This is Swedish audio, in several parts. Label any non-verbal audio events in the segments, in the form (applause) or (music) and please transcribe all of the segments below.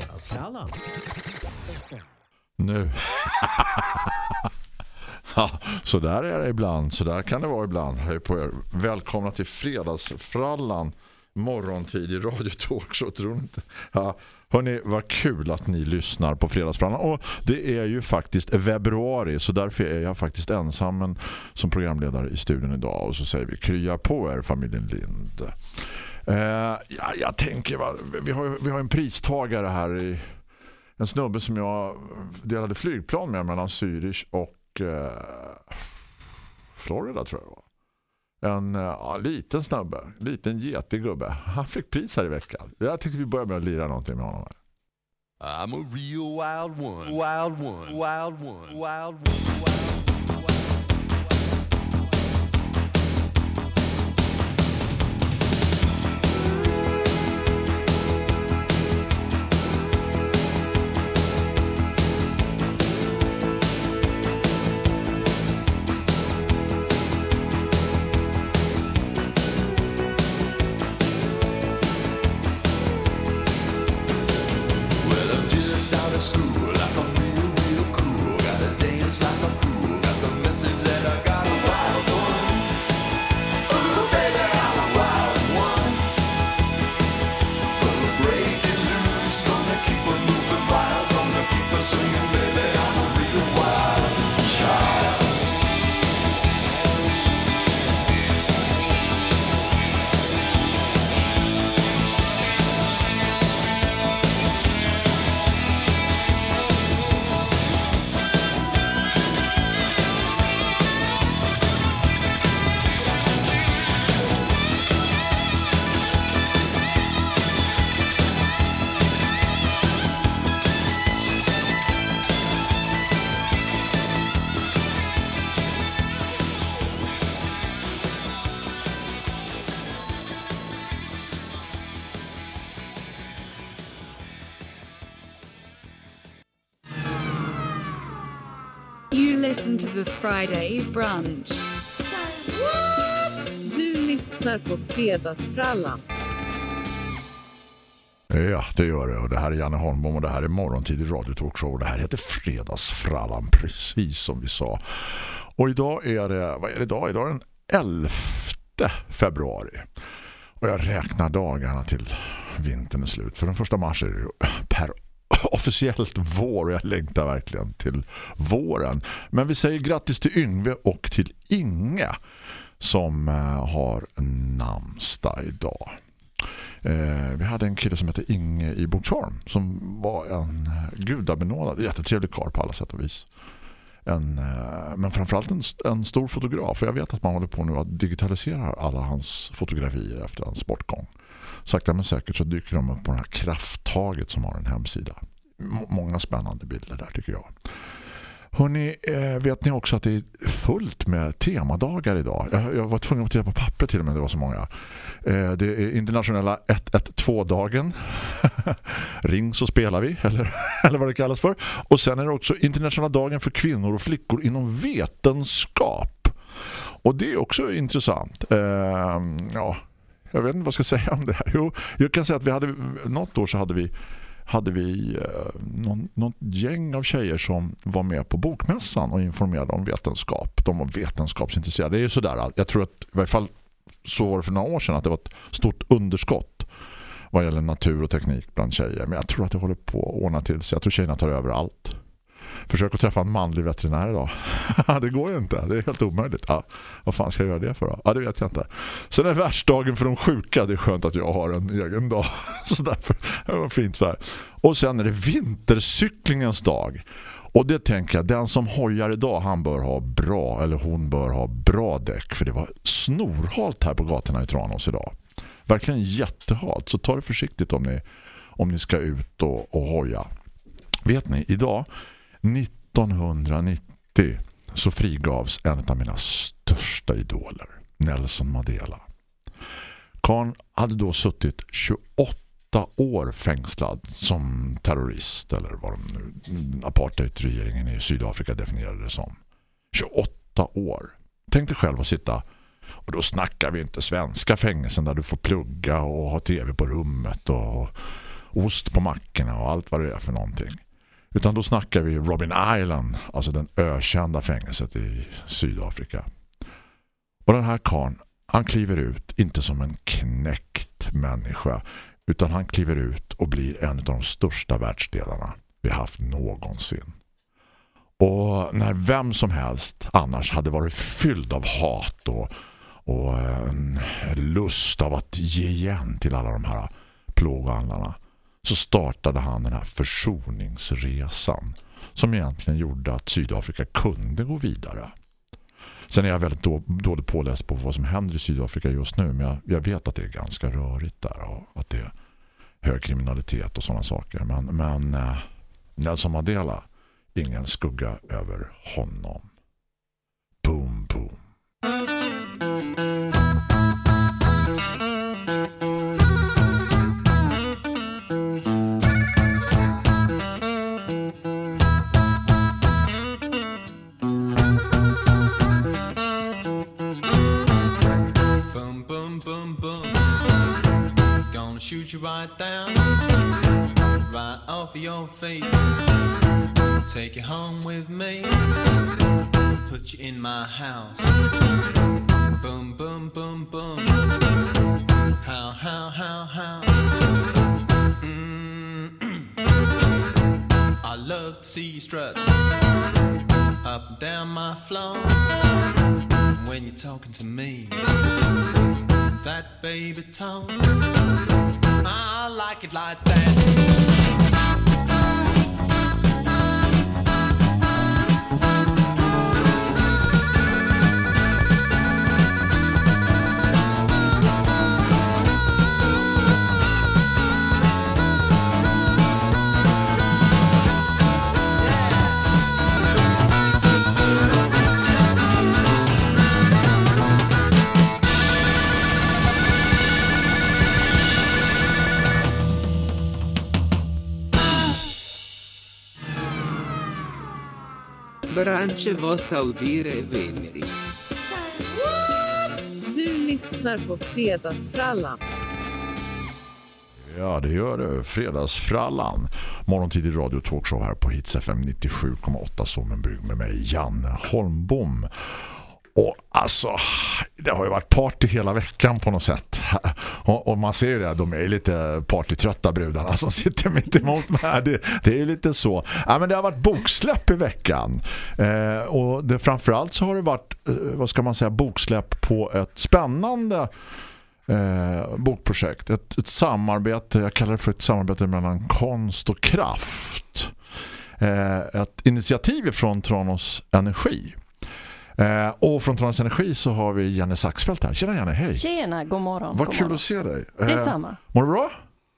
Fredagsfrallan. Nu. (laughs) ja, så där är det ibland. Så där kan det vara ibland. Hej på er. Välkomna till Fredagsfrallan. Morgontid i Radio Talk så tror inte. Ja, hörni, vad kul att ni lyssnar på Fredagsfrallan. Och det är ju faktiskt februari så därför är jag faktiskt ensam som programledare i studion idag. Och så säger vi krya på er familjen Lind. Eh, ja, jag tänker, va, vi, har, vi har en pristagare här i en snubbe som jag delade flygplan med mellan Zürich och eh, Florida tror jag det var. En eh, ja, liten snubbe, liten getig gubbe. Han fick pris här i veckan. Jag tänkte vi börjar med att lira någonting med honom här. I'm a real wild one, wild one, wild one, wild one, wild Brunch. Du lyssnar på Fredagsfrallan. Ja, det gör det. Och det här är Janne Holmbom och det här är morgontid i Radio Talkshow. Och det här heter Fredagsfrallan, precis som vi sa. Och idag är det, vad är det idag? Idag är den 11 februari. Och jag räknar dagarna till vintern är slut. För den första mars är det ju per officiellt vår och jag längtar verkligen till våren. Men vi säger grattis till Yngve och till Inge som eh, har namnsdag idag. Eh, vi hade en kille som hette Inge i Boksholm som var en gudabenådad, jättetrevlig karl på alla sätt och vis. En, eh, men framförallt en, en stor fotograf. För jag vet att man håller på nu att digitalisera alla hans fotografier efter hans bortgång. Sakta men säkert så dyker de upp på det här krafttaget som har en hemsida. Många spännande bilder där tycker jag. Hörrni, eh, vet ni också att det är fullt med temadagar idag? Jag, var tvungen att titta på papper till och med, det var så många. Eh, det är internationella 112-dagen. (laughs) Ring så spelar vi, eller, (laughs) eller vad det kallas för. Och sen är det också internationella dagen för kvinnor och flickor inom vetenskap. Och det är också intressant. Eh, ja, jag vet inte vad jag ska säga om det här. Jo, jag kan säga att vi hade, något år så hade vi hade vi eh, någon, något gäng av tjejer som var med på bokmässan och informerade om vetenskap. De var vetenskapsintresserade. Det är ju sådär. Jag tror att i varje fall så var det för några år sedan att det var ett stort underskott vad gäller natur och teknik bland tjejer. Men jag tror att det håller på att ordna till sig. Jag tror tjejerna tar över allt. Försök att träffa en manlig veterinär idag. (laughs) det går ju inte. Det är helt omöjligt. Ja, vad fan ska jag göra det för då? Ja, det vet jag inte. Sen är världsdagen för de sjuka. Det är skönt att jag har en egen dag. (laughs) Så därför det var fint så. Och sen är det vintercyklingens dag. Och det tänker jag, den som hojar idag han bör ha bra, eller hon bör ha bra däck. För det var snorhalt här på gatorna i Tranås idag. Verkligen jättehalt. Så ta det försiktigt om ni, om ni ska ut och, och hoja. Vet ni, idag 1990 så frigavs en av mina största idoler, Nelson Mandela. Karn hade då suttit 28 år fängslad som terrorist eller vad de nu apartheidregeringen i Sydafrika definierade det som. 28 år. Tänk dig själv att sitta och då snackar vi inte svenska fängelsen där du får plugga och ha tv på rummet och, ost på mackorna och allt vad det är för någonting. Utan då snackar vi Robin Island, alltså den ökända fängelset i Sydafrika. Och den här karn, han kliver ut inte som en knäckt människa utan han kliver ut och blir en av de största världsdelarna vi haft någonsin. Och när vem som helst annars hade varit fylld av hat och, och en lust av att ge igen till alla de här plågoandlarna så startade han den här försoningsresan som egentligen gjorde att Sydafrika kunde gå vidare. Sen är jag väldigt då, dåligt påläst på vad som händer i Sydafrika just nu men jag, jag vet att det är ganska rörigt där och att det är hög kriminalitet och sådana saker. Men, men eh, Nelson Mandela, ingen skugga över honom. Boom, boom. Boom, Branche vos audire veneri. Du lyssnar på Fredagsfrallan. Ja, det gör det. Fredagsfrallan. Morgontid i radio talkshow här på Hits FM 97,8 Sommenbygg med mig, Janne Holmbom. Och alltså, det har ju varit party hela veckan på något sätt. (laughs) Och, och man ser ju det, de är lite partytrötta brudarna som (laughs) sitter mitt emot mig här. Det, det är ju lite så. Ja, men det har varit boksläpp i veckan. Eh, och det, framförallt så har det varit, eh, vad ska man säga, boksläpp på ett spännande eh, bokprojekt. Ett, ett samarbete, jag kallar det för ett samarbete mellan konst och kraft. Eh, ett initiativ från Tranås Energi. Eh, och från Tranås Energi så har vi Jenny Saxfeldt här. Tjena Jenny, hej. Tjena, god morgon. Vad god kul morgon. att se dig. Eh, Detsamma. Mår du bra?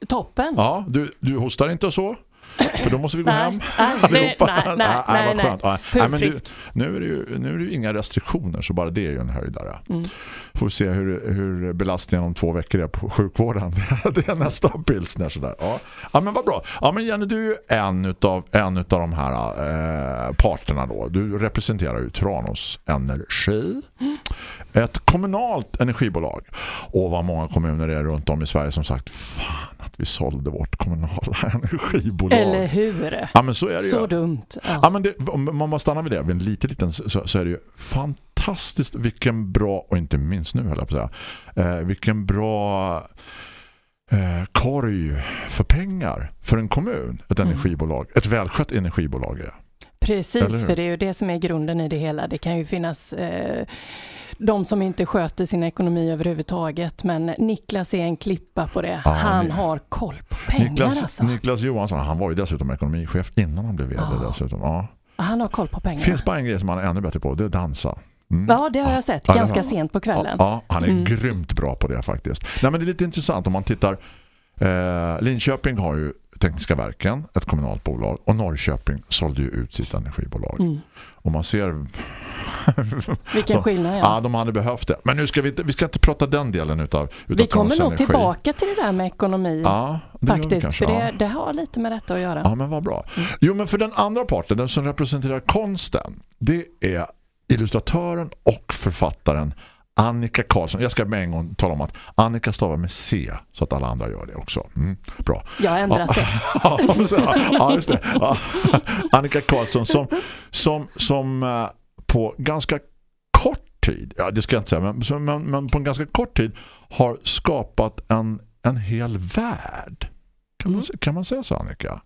Toppen. Ja, du, du hostar inte och så? För då måste vi gå Nej, hem nej, (laughs) allihopa. nej, nej, nej, nej. skönt. Ah, nej, men du, nu, är det ju, nu är det ju inga restriktioner så bara det är ju en höjdare. Mm. Får se hur, hur belastningen om två veckor är på sjukvården. (laughs) det är nästa pilsner sådär. Ja. ja, men vad bra. Ja, men Jenny, du är ju en utav, en utav de här eh, parterna då. Du representerar ju Tranås Energi. Ett kommunalt energibolag. Och vad många kommuner är runt om i Sverige som sagt, fan att vi sålde vårt kommunala (laughs) energibolag. Eller hur? Ja, men så är det Så ju. dumt. Ja. Ja, men det, om man bara stannar vid det, vid en liten, liten så, så är det ju fantastiskt vilken bra, och inte minst nu höll jag på att säga, eh, vilken bra eh, korg för pengar för en kommun, ett Mm. energibolag, ett välskött energibolag är. Eller Precis, för det är ju det som är grunden i det hela. Det kan ju finnas eh, de som inte sköter sin ekonomi överhuvudtaget, men Niklas är en klippa på det. Ja, han har koll på pengar Niklas, alltså. Niklas Johansson, han var ju dessutom ekonomichef innan han blev vd Ja. dessutom. Ja. Han har koll på pengar. finns bara en grej som han är ännu bättre på, det är dansa. Mm. Ja, det har jag sett Ja, ganska har- sent på kvällen. Ja, ja, han är Mm. grymt bra på det faktiskt. Nej, men det är lite intressant om man tittar eh, Linköping har ju Tekniska verken, ett kommunalt bolag och Norrköping sålde ju ut sitt energibolag. Mm. Och man ser (laughs) Vilken de- skillnad. ja. Ja. de hade behövt det. Men nu ska vi vi ska inte prata den delen utav, utav Vi kommer nog Energi. tillbaka till det där med ekonomi Ja, det faktiskt, kanske, för ja. det, det har lite med detta att göra. Ja, men vad bra. Jo, men för den andra parten, den som representerar konsten, det är illustratören och författaren Annika Karlsson. Jag ska med en gång tala om att Annika stavar med C så att alla andra gör det också. Mm, bra. Jag har ändrat det. (laughs) ja, just det. Ja. Annika Karlsson som, som, som eh, på ganska kort tid, ja det ska jag inte säga, men, men, men på en ganska kort tid har skapat en, en hel värld. Kan man, kan man säga så Annika?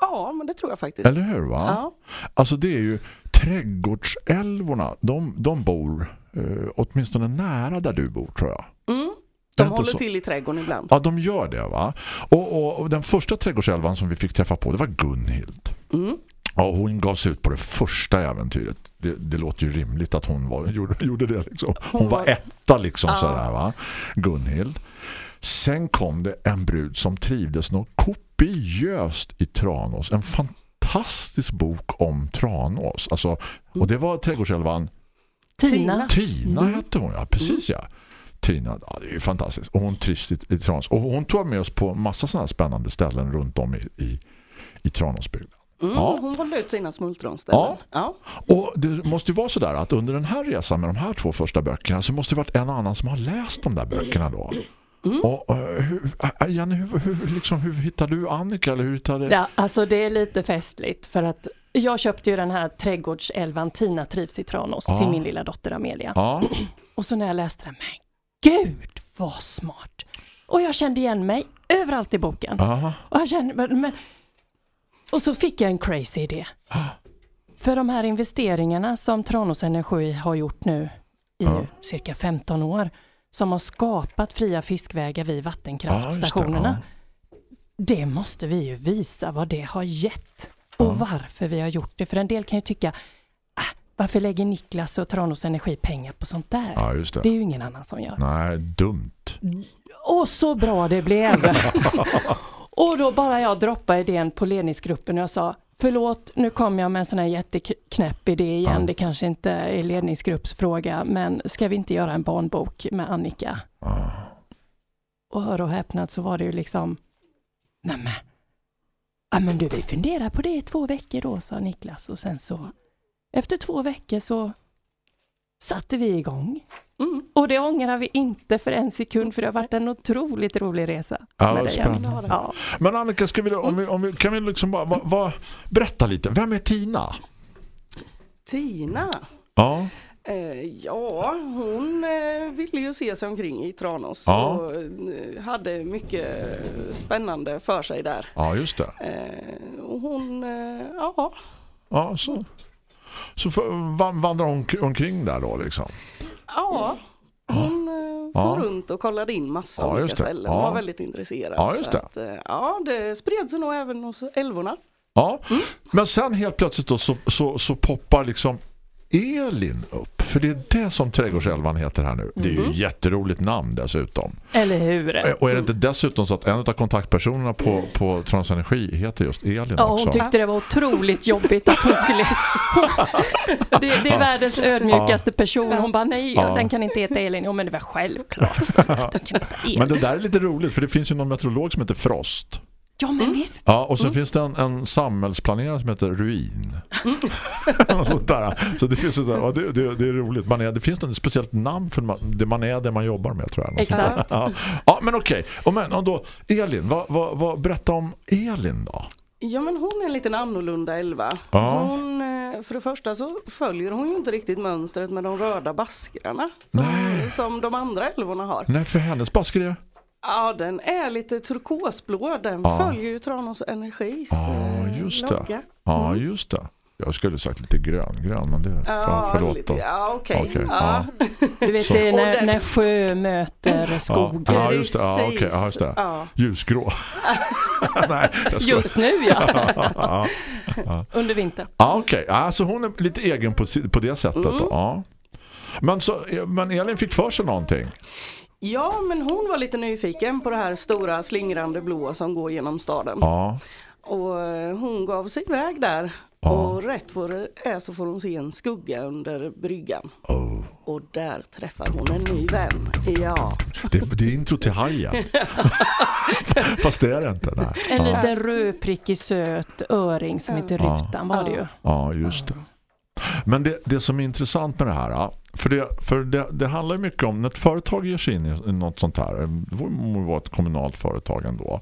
Ja, men det tror jag faktiskt. Eller hur va? Ja. Alltså det är ju trädgårdsälvorna, de, de bor eh, åtminstone nära där du bor tror jag. Mm. De håller så. till i trädgården ibland. Ja, de gör det va? Och, och, och den första trädgårdsälvan som vi fick träffa på, det var Gunhild. Mm. Ja, hon gav sig ut på det första äventyret. Det, det låter ju rimligt att hon var, (laughs) gjorde, gjorde det. Liksom. Hon Hon var var- etta liksom Ja. sådär va? Gunhild. Sen kom det en brud som trivdes något kopiöst i Tranås. En fantastisk bok om Tranås. Alltså, och det var trädgårdsälvan Tina. Tina Mm. hette hon, ja precis ja. Tina, ja, det är ju fantastiskt. Och hon trivs i, i Tranås. Och hon tog med oss på massa sådana spännande ställen runt om i, i, i Tranåsbygden. Mm. Ja. Hon valde ut sina smultronställen. Ja. Ja. Och det måste ju vara så där att under den här resan med de här två första böckerna så måste det varit en annan som har läst de där böckerna då. Mm. Och, eh, hur, äh, Jenny, hur, hur, liksom, hur hittade du Annika? Eller hur hittade... Ja, alltså det är lite festligt för att jag köpte ju den här trädgårdsälvan Tina trivs i Tranås Ja. till min lilla dotter Amelia. Ja, (clears throat) Och så när jag läste den, men gud vad smart! Och jag kände igen mig överallt i boken. aha. Och, jag kände, men, men, och så fick jag en crazy idé. (gasps) För de här investeringarna som Tranås Energi har gjort nu i Ja. cirka 15 år, som har skapat fria fiskvägar vid vattenkraftstationerna. det, måste vi ju visa vad det har gett och varför vi har gjort det. För en del kan ju tycka, ah, varför lägger Niklas och Tranås Energi pengar på sånt där? Ja, Det det. är ju ingen annan som gör. Nej, dumt. Och så bra det blev! (laughs) och då bara jag droppade idén på ledningsgruppen och jag sa Förlåt, nu kom jag med en sån här jätteknäpp idé igen. Ja. Det kanske inte är ledningsgruppsfråga, men ska vi inte göra en barnbok med Annika? Ja. Och hör och häpnat så var det ju liksom, nämen, ja men du vi funderar på det i två veckor då, sa Niklas. Och sen så, efter två veckor så satte vi igång. Mm. Och det ångrar vi inte för en sekund, för det har varit en otroligt rolig resa. Ja, med spännande. Ja. Men Annika, ska vi, om vi, om vi, kan vi liksom bara va, va, berätta lite. Vem är Tina? Tina. Ja, ja, hon eh, ville ju se sig omkring i Tranås Ja. och eh, hade mycket spännande för sig där. ja just det. Eh, och hon, eh, ja, Ja, så. Så vandrar hon omkring där då liksom? ja. Hon eh, Ja. for runt och kollade in massa Ja, olika ställen. Hon Ja. var väldigt intresserad. Ja, just Så det. Att, eh, ja, det spred sig nog även hos älvorna. Ja, men sen helt plötsligt då så, så, så poppar liksom Elin upp. För det är det som Trädgårdsälvan heter här nu. Det är ju ett jätteroligt namn dessutom. Eller hur? Eh, Och är det inte dessutom så att en av kontaktpersonerna på, på Transenergi heter just Elin Ja, också? hon tyckte det var otroligt jobbigt att hon skulle... (laughs) det, det är världens ödmjukaste person. Hon bara, nej, Ja. den kan inte heta Elin. Jo, men det var självklart. (laughs) Den kan heta Elin. Men det där är lite roligt för det finns ju någon meteorolog som heter Frost. Ja, men visst. Ja, och så finns det en, en samhällsplanerare som heter Ruin. (laughs) Och sånt där. Så det finns ju så det, det, det är roligt. Man är, det finns ett speciellt namn för man, det man är det man jobbar med tror jag. Exakt. Ja. ja, men okej. Och men och då Elin, vad, vad, vad, berätta om Elin då. Ja men hon är en liten annorlunda älva. Ja. Hon, eh, för det första så följer hon ju inte riktigt mönstret med de röda baskrarna som, som de andra älvorna har. Nej, för hennes basker är... Ja den är lite turkosblå, den Ja. följer ju Tranås Energis Ja, eh, just det. logga. Ja, just det. Jag skulle sagt lite grön, grön men det ja, förlåt. lite, ja okej. Okej, ja. Du vet, det är när, den- när sjö möter skog. Ja, just det. Ja, okej, ja, just det. Ja. Ljusgrå. (laughs) Nej. Just nu, (laughs) ja. ja. Under vintern. Ja, okej. Alltså hon är lite egen på, på det sättet. Då. Ja. Men, så, men Elin fick för sig någonting. Ja men hon var lite nyfiken på det här stora slingrande blå som går genom staden. Ja. Och eh, hon gav sig iväg där. Ja. Och rätt vad det är så får hon se en skugga under bryggan. Oh. Och där träffar hon en ny vän. Ja. Det, det är intro till Hajen. (laughs) Fast det är det inte. Nej. En Ja. liten rödprickig söt öring som heter. Rutan var det ju. Ja, just det. Men det, det som är intressant med det här, för, det, för det, det handlar mycket om när ett företag ger sig in i något sånt här, det må vara ett kommunalt företag ändå,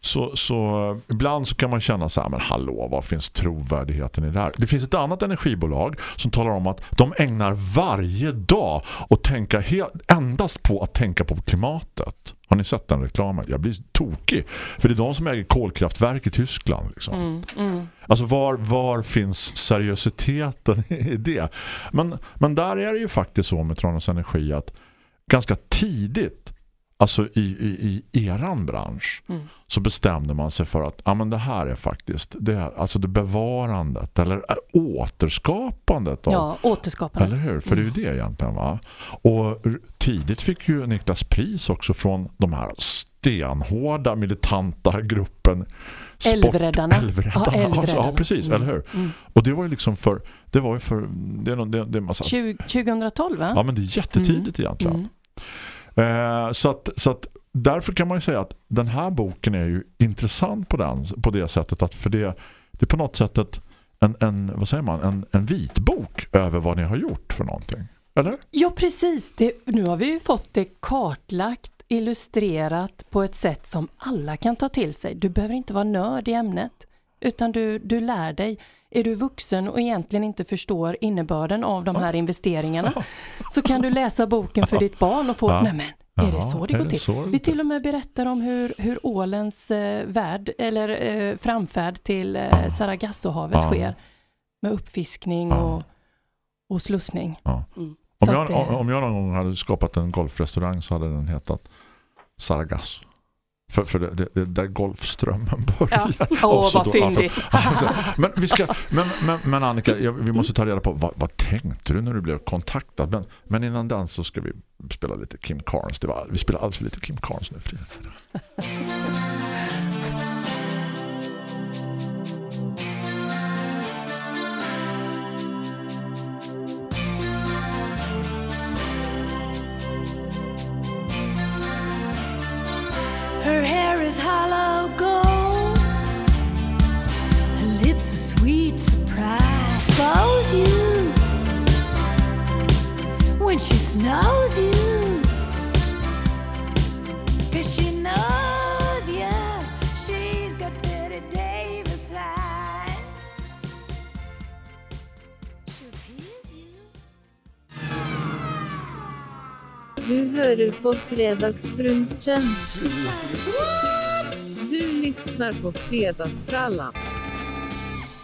så, så ibland så kan man känna så här, men hallå, vad finns trovärdigheten i det här? Det finns ett annat energibolag som talar om att de ägnar varje dag att tänka endast på att tänka på klimatet. Har ni sett den reklamen? Jag blir tokig. För det är de som äger kolkraftverk i Tyskland. Liksom. Mm, mm. Alltså var, var finns seriositeten (laughs) i det? Men, men där är det ju faktiskt så med Tranås Energi att ganska tidigt alltså i, i, i eran bransch Mm. så bestämde man sig för att ja, men det här är faktiskt det, alltså det bevarandet eller återskapandet av, Ja, återskapandet. eller hur? För det är ju det egentligen va? Och tidigt fick ju Niklas pris också från de här stenhårda militanta gruppen Älvräddarna. Älvräddarna. Ja, Älvräddarna. ja, precis, Mm. eller hur? Mm. Och det var ju liksom för det var ju för det är, någon- det, det är massa, 20, 2012 va? Ja men det är jättetidigt egentligen. Mm. Eh, så, att, så att därför kan man ju säga att den här boken är ju intressant på, den, på det sättet att för det, det är på något sätt ett, en, en, vad säger man, en, en vitbok över vad ni har gjort för någonting. Eller? Ja, precis. Det, nu har vi ju fått det kartlagt, illustrerat på ett sätt som alla kan ta till sig. Du behöver inte vara nörd i ämnet, utan du, du lär dig. Är du vuxen och egentligen inte förstår innebörden av de här investeringarna så kan du läsa boken för ditt barn och få, Ja. nej men, är det så det är går till? Vi till och med berättar om hur, hur ålens eh, värld, eller eh, framfärd till eh, Sargassohavet Ja. sker med uppfiskning Ja. och, och slussning. Ja. Mm. Om, jag, det- om jag någon gång hade skapat en golfrestaurang så hade den hetat Sargasso. För, för det, det, där golfströmmen börjar. Ja. (laughs) Åh, vad fyndigt. Alltså, men, vi ska, men, men, men Annika, jag, vi måste ta reda på vad, vad tänkte du när du blev kontaktad? Men, men innan den så ska vi spela lite Kim Carnes. Det var, vi spelar alldeles för lite Kim Carnes nu för you. Cause she knows you. She's got Betty Davis eyes. She'll tease you. Du hører på Fredagsbrunchen. Du lyssnar på Fredagsfrallan.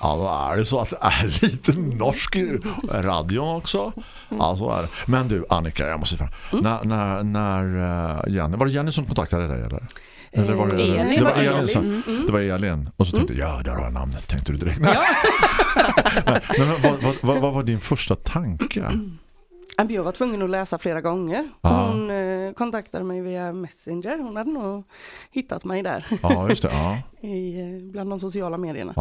Ja, då är det så att det är lite norsk i radion också. Ja, så är det. Men du, Annika, jag måste säga. När, när, när eh, Jenny, var det Jenny som kontaktade dig eller? Eller var det, Eh, Elin det var. Elin, Mm, mm. det var Elin. Och så tänkte jag, ja, där har jag namnet, tänkte du direkt. (laughs) men, men vad, vad, vad, vad var din första tanke? Jag var tvungen att läsa flera gånger. Ja. Hon eh, kontaktade mig via Messenger. Hon hade nog hittat mig där Ja, just det. Ja, (laughs) i, eh, bland de sociala medierna.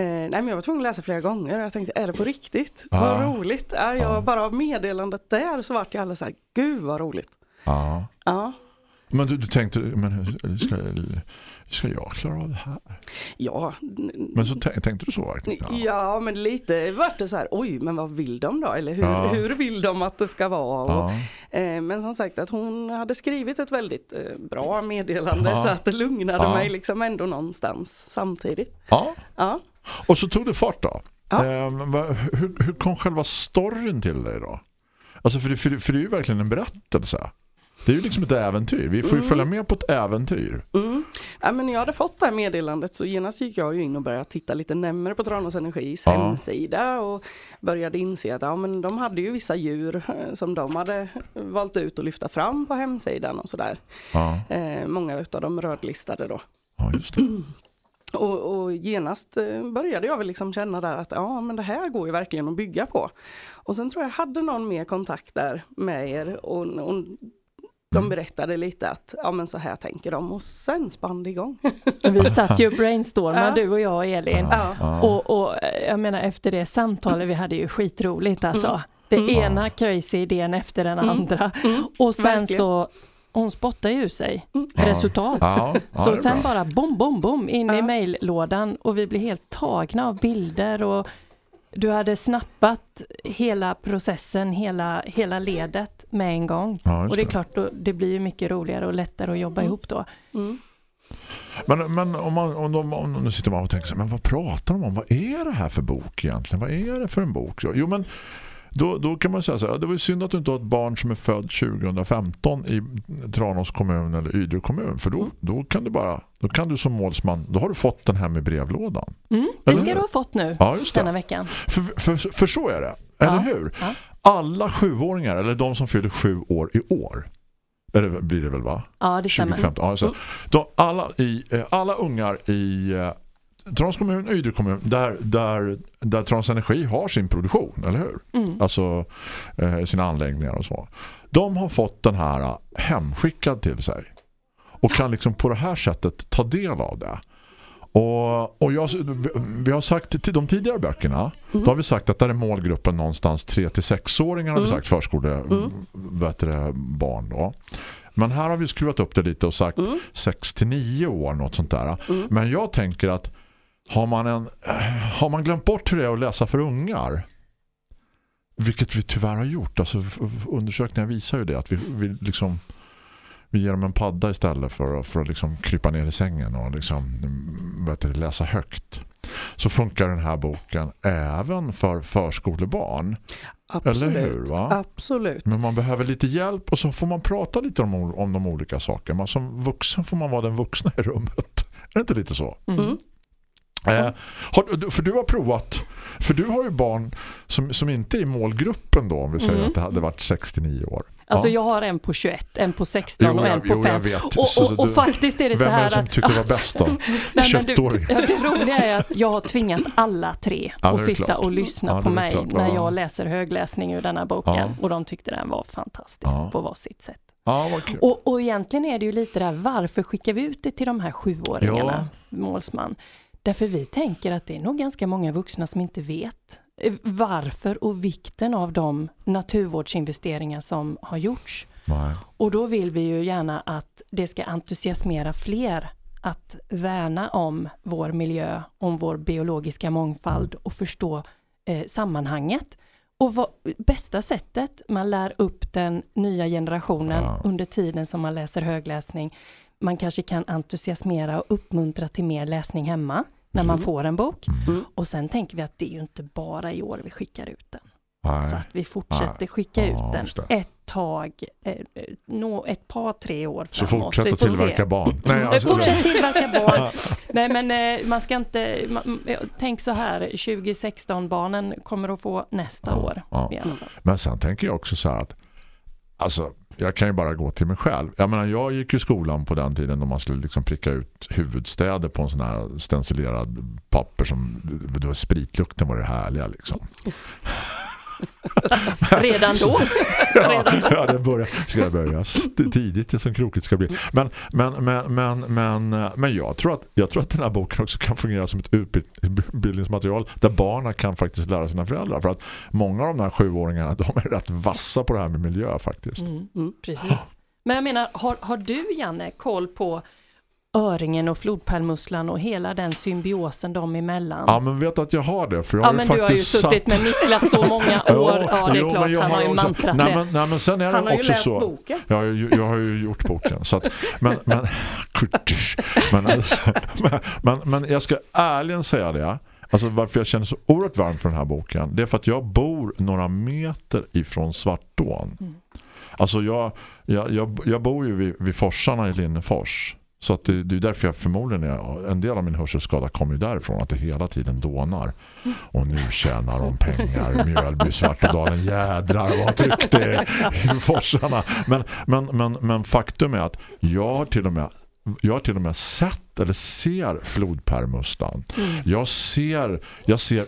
Ja. Eh, nej, men jag var tvungen att läsa flera gånger. Jag tänkte, är det på riktigt? Ja. Vad roligt. Är jag Ja. bara av meddelandet där så vart jag alldeles så här, gud vad roligt. ja. Ja, Men du, du tänkte, men ska, ska jag klara av det här? ja, Men så tänk, tänkte du så verkligen? ja. men lite vart det så här, oj, men vad vill de då? Eller hur, Ja. hur vill de att det ska vara? Och, Ja. Eh, Men som sagt att hon hade skrivit ett väldigt eh, bra meddelande Ja. så att det lugnade Ja. mig liksom ändå någonstans samtidigt. ja. Och så tog det fart då. Ja. Eh, vad- hur, hur kom själva storyn till dig då? Alltså för, för, för det är ju verkligen en berättelse. Det är ju liksom ett äventyr. Vi får ju Mm. följa med på ett äventyr. Mm. Ja, men när jag hade fått det här meddelandet så genast gick jag ju in och började titta lite närmare på Tranås Energis Ja. hemsida och började inse att ja, men de hade ju vissa djur eh, som de hade valt ut att lyfta fram på hemsidan och sådär. Ja, Eh, många utav dem rödlistade då. ja just det. (clears throat) Och, och genast eh, började jag väl liksom känna där att ja men det här går ju verkligen att bygga på. Och sen tror jag jag hade någon mer kontakt där med er och, och de Mm. berättade lite att ja men så här tänker de och sen spann det igång. (laughs) Vi satt ju och brainstormade, Ja. du och jag och Elin. Ja. Ja. Och, och eh, jag menar efter det samtalet vi hade ju skitroligt alltså. Mm. Det Mm. ena crazy idén efter den Mm. andra. Mm. Och sen Verkligen. så, hon spottar ju sig Mm. Ja. resultat. Ja, ja, (laughs) så sen bra. bara bom, bom, bom in i Ja. mejllådan och vi blir helt tagna av bilder och du hade snappat hela processen, hela, hela ledet med en gång. Och det är klart, då, det blir ju mycket roligare och lättare att jobba ihop då. Mm. Men, men om, man, om, de, om nu sitter man och tänker så här, men vad pratar de om? Vad är det här för bok egentligen? Vad är det för en bok? Jo men då, då kan man säga så här, det var ju synd att du inte har ett barn som är född 2015 i Tranås kommun eller Ydre kommun för då, då kan du bara då kan du som målsman, då har du fått den här med brevlådan. Mm, det ska du ha fått nu Ja, denna veckan. För, för, för så är det, eller Ja, hur? ja. Alla sjuåringar, eller de som fyller sju år i år, eller blir det väl va? Ja, det stämmer. 2015. Ja, alltså, alla, i, eh, alla ungar i eh, Trans kommun Ydre kommun där, där, där Trans Energi har sin produktion, eller hur? Mm. Alltså eh, sina anläggningar och så. De har fått den här eh, hemskickad till sig och kan liksom på det här sättet ta del av det. Och, och jag, vi har sagt till de tidigare böckerna då har vi sagt att där är målgruppen någonstans 3-6-åringar har vi sagt förskole vet du det, barn då. Men här har vi skruvat upp det lite och sagt 6-9 år något sånt där. Men jag tänker att har man, en, har man glömt bort hur det är att läsa för ungar vilket vi tyvärr har gjort. Alltså, undersökningar visar ju det att vi, vi liksom vi ger dem en padda istället för, att- för att liksom krypa ner i sängen och liksom, vet du, läsa högt. Så funkar den här boken även för förskolebarn. Absolut. Eller hur, va? Absolut. Men man behöver lite hjälp och så får man prata lite om, om de olika sakerna. Som vuxen får man vara den vuxna i rummet. Är det inte lite så? Mm. Eh, har, för du har provat för du har ju barn som, som inte är i målgruppen då om vi säger Mm. att det hade varit 69 år. Alltså Ja. jag har en på 21, en på 16 Jo, och en på jo, jag 5. vet. Och, Så- så och, och du- faktiskt är det så Vem är här det som tyckte det var bäst då? (laughs) Nej, men du, 21-åring. ja, det roliga är att jag har tvingat alla tre Ja, att sitta klart. och lyssna Ja, på mig klart. när Ja. jag läser högläsning ur denna boken. Ja. Och de tyckte den var fantastisk på var sitt sätt. Och, och egentligen är det ju lite där, varför skickar vi ut det till de här sjuåringarna, målsman? Därför vi tänker att det är nog ganska många vuxna som inte vet eh, varför och vikten av de naturvårdsinvesteringar som har gjorts. Nej. Och då vill vi ju gärna att det ska entusiasmera fler att värna om vår miljö, om vår biologiska mångfald och förstå eh, sammanhanget. Och vad, bästa sättet man lär upp den nya generationen Ja. under tiden som man läser högläsning. Man kanske kan entusiasmera och uppmuntra till mer läsning hemma när man får en bok. Mm. Och sen tänker vi att det är ju inte bara i år vi skickar ut den. Nej. Så att vi fortsätter Nej. skicka Ja, ut den ett tag, eh, eh, nå, ett par, tre år Så framåt. fortsätt Vi att tillverka se. barn. Nej, alltså, Fortsätt tillverka barn. (laughs) Nej men eh, man ska inte, man, eh, tänk så här, 2016-barnen kommer att få nästa Ja, år. ja. Men sen tänker jag också så här att alltså, jag kan ju bara gå till mig själv. Jag menar, jag gick ju i skolan på den tiden då man skulle liksom pricka ut huvudstäder på en sån här stencilerad papper som, det var spritlukten var det härliga liksom. Redan då. (laughs) Redan då. ja, det börjar, ska jag börja tidigt det som krokigt ska bli. Men, men, men, men, men, men jag, tror att, jag tror att den här boken också kan fungera som ett utbildningsmaterial där barnen kan faktiskt lära sina föräldrar. För att många av de här sjuåringarna de är rätt vassa på det här med miljö faktiskt. Mm, precis. Men jag menar, har, har du Janne koll på öringen och flodpärlmusslan och hela den symbiosen dem emellan? Ja, men vet att jag har det. För jag Ja har men du har ju faktiskt suttit satt... med Niklas så många (laughs) år. Ja, det är jo, klart, men jag han har ju också- mantrat nej, men, nej, men sen är Han det har ju läst så. boken. Jag har ju, jag har ju gjort boken. Så att, men, men, men, (laughs) men, men, jag ska ärligen säga det. Alltså varför jag känner så oerhört varmt för den här boken. Det är för att jag bor några meter ifrån Svartån. Alltså jag, jag, jag, jag bor ju vid, vid forsarna i Linnefors. Så att det, det är därför jag förmodligen är, en del av min hörselskada kommer ju därifrån att det hela tiden dånar. Och nu tjänar de pengar Mjölby, Svartådalen, jädrar vad i forsarna. Men, men, men, men faktum är att jag har till och med jag har till och med sett eller ser flodpärmustan. Jag ser jag ser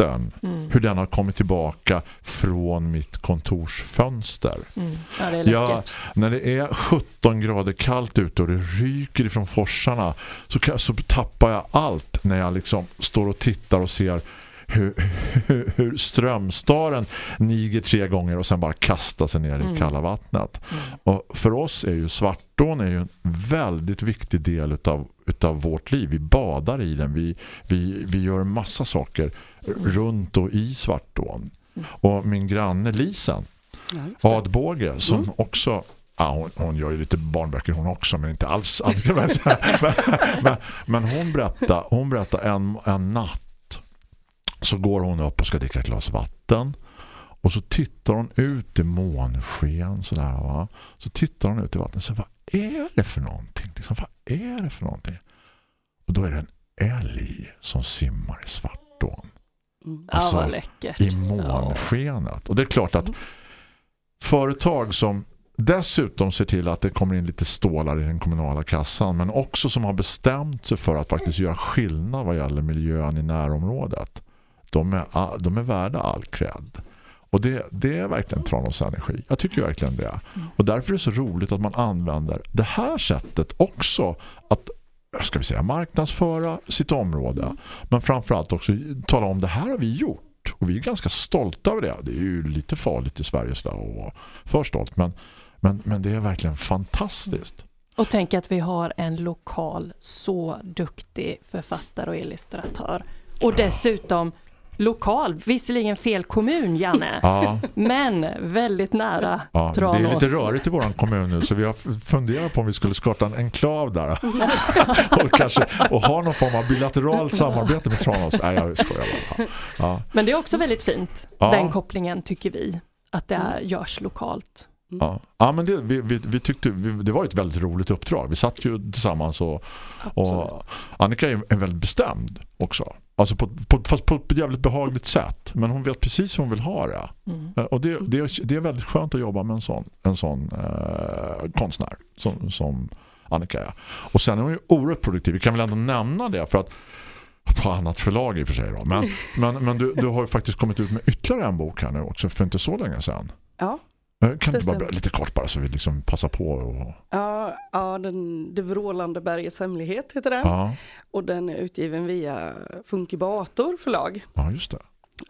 uttern hur den har kommit tillbaka från mitt kontorsfönster. Mm. Ja, det är läckert. Ja, när det är 17 grader kallt ute och det ryker ifrån forsarna så, kan, så tappar jag allt när jag liksom står och tittar och ser hur, hur, hur strömstaren niger tre gånger och sen bara kastar sig ner i kalla vattnet. Och för oss är ju Svartån är ju en väldigt viktig del utav utav vårt liv. Vi badar i den. Vi, vi, vi gör massa saker runt och i Svartån. Och min granne Lisen Ja. Adbåge som också Ja, hon, hon gör ju lite barnböcker hon också men inte alls (laughs) men, men, men hon berättar, hon berättar en, en natt så går hon upp och ska dricka ett glas vatten och så tittar hon ut i månsken sådär va. Så tittar hon ut i vattnet säger, vad är det för någonting? Liksom, vad är det för någonting? Och då är det en älg som simmar i Svartån Mm. Ja, Alltså, vad läckert. i månskenet. Och det är klart att företag som dessutom ser till att det kommer in lite stålar i den kommunala kassan men också som har bestämt sig för att faktiskt göra skillnad vad gäller miljön i närområdet. De är, de är värda all cred. Och det, det är verkligen Tranås energi. Jag tycker verkligen det. Och därför är det så roligt att man använder det här sättet också att ska vi säga, marknadsföra sitt område. Men framförallt också tala om det här har vi gjort. Och vi är ganska stolta över det. Det är ju lite farligt i Sverige så och för stolt. Men, men, men det är verkligen fantastiskt. Och tänk att vi har en lokal så duktig författare och illustratör. Och dessutom lokal, visserligen fel kommun Janne, Ja, men väldigt nära ja. Det är lite rörigt i våran kommun nu så vi har funderat på om vi skulle starta en enklav där. (laughs) och, kanske, och ha någon form av bilateralt samarbete med Tranås. Nej, jag skojar bara. Ja. Men det är också väldigt fint, Ja. den kopplingen tycker vi, att det är, görs lokalt. Ja, ja men det, vi, vi, vi tyckte vi, det var ett väldigt roligt uppdrag. Vi satt ju tillsammans och, och Annika är, är väldigt bestämd också. Alltså på, på, fast på ett jävligt behagligt sätt. Men hon vet precis hur hon vill ha det. Mm. Eh, Och det, det, är, det är väldigt skönt att jobba med en sån, en sån eh, konstnär som, som Annika är. Och sen är hon ju oerhört produktiv. Vi kan väl ändå nämna det för att på annat förlag i och för sig då. Men, (laughs) men, men du, du har ju faktiskt kommit ut med ytterligare en bok här nu också för inte så länge sedan. Ja, Kan Det du bara lite kort bara så vi liksom passar på och, ja, ja den, Det vrålande bergets hemlighet heter den. ja, Och den är utgiven via Funkibator förlag. ja, just det.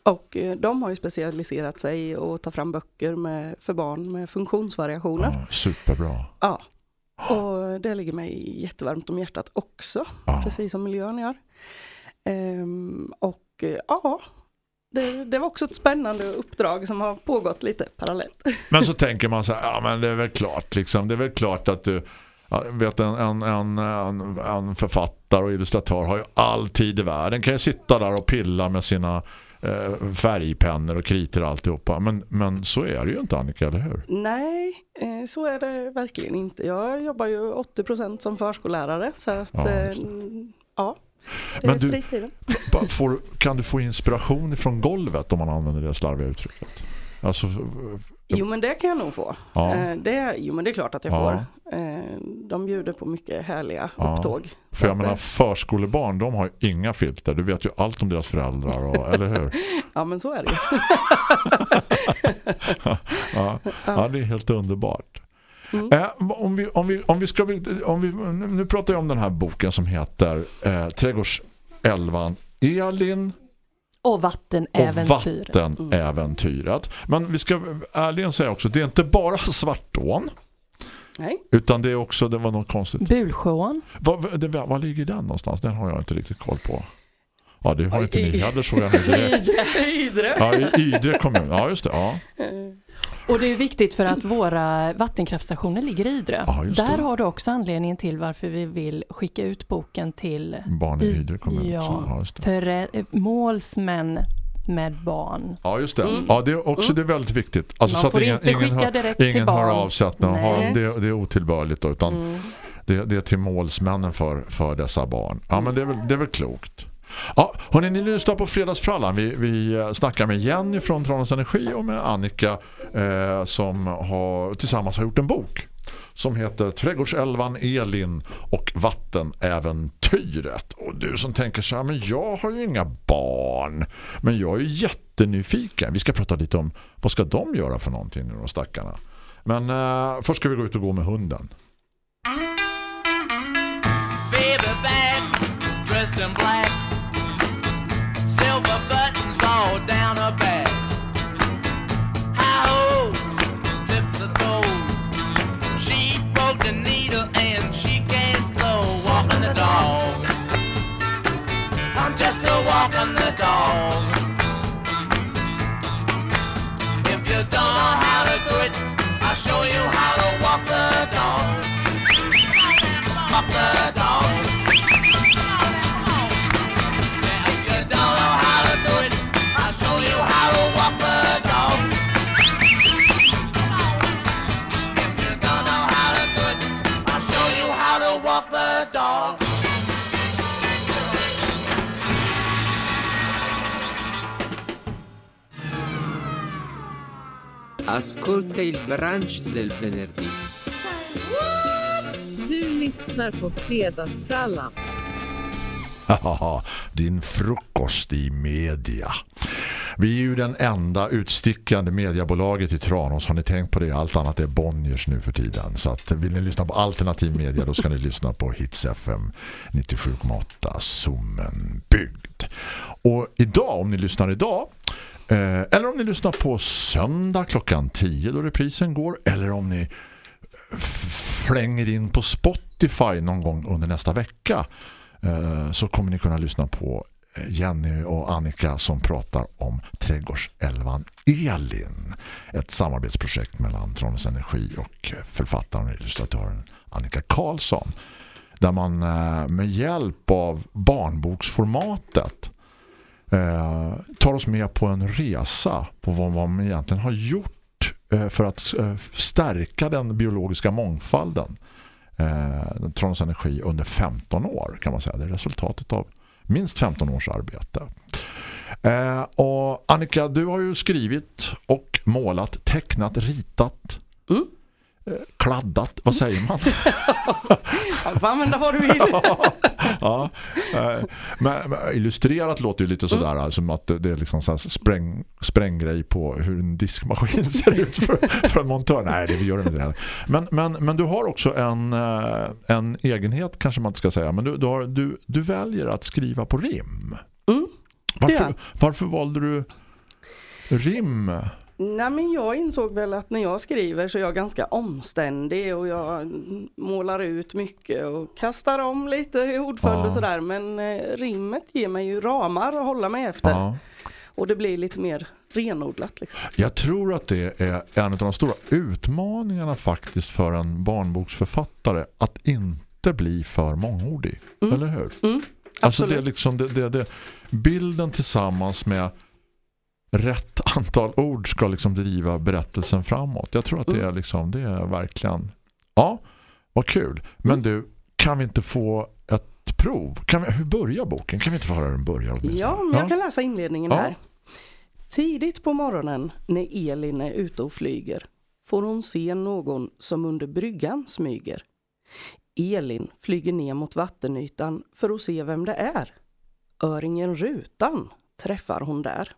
Och eh, de har ju specialiserat sig och ta fram böcker med, för barn med funktionsvariationer. Ja, superbra. Ja. Och det ligger mig jättevarmt om hjärtat också, Ja. precis som miljön gör. Ehm, och eh, ja, det, det var också ett spännande uppdrag som har pågått lite parallellt. Men så tänker man så här, ja men det är väl klart liksom, det är väl klart att du vet en, en, en, en, författare och illustratör har ju all tid i världen, kan ju sitta där och pilla med sina eh, färgpennor och kriter och alltihopa. Men, men så är det ju inte Annika, eller hur? Nej, eh, så är det verkligen inte. Jag jobbar ju 80% som förskollärare så att Ja, just ja Men du- Får, kan du få inspiration från golvet om man använder det slarviga uttrycket? Alltså, Jo men det kan jag nog få. ja, Eh, Det, jo men det är klart att jag Ja. får. Eh, De bjuder på mycket härliga Ja. upptåg. för jag menar förskolebarn, de har ju inga filter. Du vet ju allt om deras föräldrar, och, eller hur? (laughs) Ja men så är det ju. (laughs) Ja, det är helt underbart. Mm. Eh, om, vi, om, vi, om vi ska om vi, nu- pratar jag om den här boken som heter eh, Trädgårdselvan Elin Och och vattenäventyr. Vattenäventyret. Men vi ska ärligen säga också, det är inte bara Svartån Nej. utan det är också, det var något konstigt. Bulsjån. Var, var ligger den någonstans? Den har jag inte riktigt koll på. Ja, det har Oj, inte ni heller såg jag nu (laughs) direkt. Ydre. Ja, i Ydre kommun. Ja, just det. Ja. Och det är viktigt för att våra vattenkraftstationer ligger i Ydre. Ja, Där har du också anledningen till varför vi vill skicka ut boken till Barn i I- Ydre kommun. ja. det. förä- målsmän med barn. Ja, just det. Mm. Ja, det är också det är väldigt viktigt. Alltså, Man så får ingen, inte ingen, skicka hör, direkt till ingen barn. hör av sig att någon har, det, det är otillbörligt då, utan Mm. det, det är till målsmännen för, för dessa barn. Ja, men det är väl, det är väl klokt. Ja, hörni, ni lyssnar på Fredagsfrallan. Vi, vi eh, snackar med Jenny från Tranås Energi och med Annika eh, som har, tillsammans har gjort en bok som heter Trädgårdsälvan Elin och vattenäventyret. Och du som tänker så här, men jag har ju inga barn. Men jag är ju jättenyfiken. Vi ska prata lite om vad ska de göra för någonting nu de stackarna. Men eh, först ska vi gå ut och gå med hunden. Baby bag, dressed in black. down her back. high ho, tips the toes. She broke the needle and she can't slow walking the dog. I'm just a walking Ascolta il brunch del venerdì. Du lyssnar på Fredagsfrallan. (laughs) Haha, din frukost i media. Vi är ju den enda utstickande mediebolaget i Tranås. Har ni tänkt på det? Allt annat är Bonniers nu för tiden. Så att vill ni lyssna på alternativ media då ska ni lyssna på Hits FM 97,8 Zoomen byggd. Och idag, om ni lyssnar idag Eh, eller om ni lyssnar på söndag klockan 10 då reprisen går eller om ni flänger in på Spotify någon gång under nästa vecka eh, så kommer ni kunna lyssna på Jenny och Annika som pratar om Trädgårdselvan Elin. Ett samarbetsprojekt mellan Tranås Energi och författaren och illustratören Annika Karlsson. Där man eh, med hjälp av barnboksformatet eh, tar oss med på en resa på vad man egentligen har gjort eh, för att eh, stärka den biologiska mångfalden eh, Trons Energi under 15 år kan man säga. Det är resultatet av minst 15 års arbete. Eh, och Annika, du har ju skrivit och målat, tecknat, ritat, Mm kladdat, vad säger man? (laughs) Använda vad du vill. (laughs) ja, eh, men, illustrerat låter ju lite sådär mm. som att det är liksom så spräng, spränggrej på hur en diskmaskin (laughs) ser ut för, för en montör. Nej, det gör det inte heller. Men, men, men du har också en, eh, en egenhet kanske man inte ska säga. Men du, du, har, du, du väljer att skriva på rim. Mm, Varför, Ja. varför valde du rim? Nej men jag insåg väl att när jag skriver så är jag ganska omständig och jag målar ut mycket och kastar om lite i ordföljd Ja. och sådär. Men eh, rimmet ger mig ju ramar att hålla mig efter. Ja. Och det blir lite mer renodlat liksom. Jag tror att det är en av de stora utmaningarna faktiskt för en barnboksförfattare att inte bli för mångordig. Mm. Eller hur? Mm, Alltså det är liksom det, det, det, bilden tillsammans med rätt antal ord ska liksom driva berättelsen framåt. Jag tror att det är liksom det är verkligen ja, vad kul. Men Mm. du, kan vi inte få ett prov? Kan vi, hur börjar boken? Kan vi inte få höra hur den börjar åtminstone? Ja, men jag kan läsa inledningen Ja. här. Tidigt på morgonen när Elin är ute och flyger får hon se någon som under bryggan smyger. Elin flyger ner mot vattenytan för att se vem det är. Öringen Rutan träffar hon där.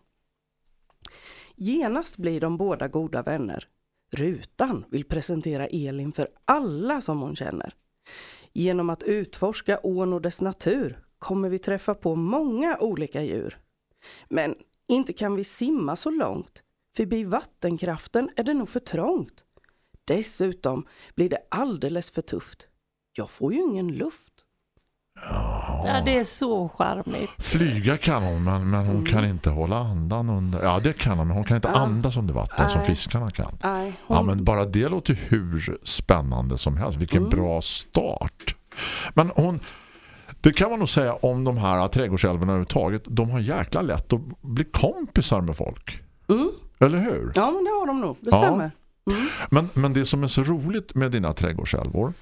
Genast blir de båda goda vänner. Rutan vill presentera Elin för alla som hon känner. Genom att utforska ån och dess natur kommer vi träffa på många olika djur. Men inte kan vi simma så långt. Förbi vattenkraften är det nog för trångt. Dessutom blir det alldeles för tufft. Jag får ju ingen luft. Ja, det är så charmigt. Flyga kan hon men, men hon kan inte hålla andan under. Ja det kan hon men hon kan inte Mm. Ja. andas under vatten som Nej. fiskarna kan. Nej, hon... Ja men bara det låter hur spännande som helst. Vilken Mm. bra start. Men hon det kan man nog säga om de här trädgårdsälvorna överhuvudtaget. De har jäkla lätt att bli kompisar med folk. Mm. Eller hur? Ja, men det har de nog. Det Ja. stämmer. Men, men det som är så roligt med dina trädgårdsälvor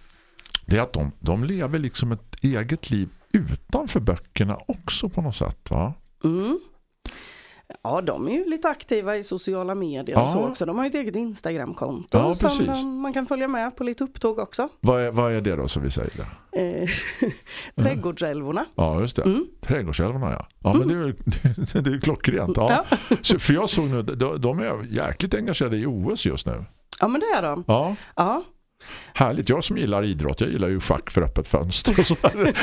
det är att de, de lever liksom ett eget liv utanför böckerna också på något sätt va? Mm. Ja, de är ju lite aktiva i sociala medier och Ja. så också. De har ju ett eget Instagramkonto Ja, som precis. man kan följa med på lite upptåg också. Vad är, vad är det då som vi säger? Eh, (laughs) Trädgårdsälvorna. Ja, just det. Mm. Trädgårdsälvorna, ja. Ja, men det är (laughs) det är klockrent. Ja. Så, för jag såg nu, de, de är jäkligt engagerade i OS just nu. Ja, men det är de. Ja, Ja, härligt. Jag som gillar idrott, jag gillar ju schack för öppet fönster och sådär.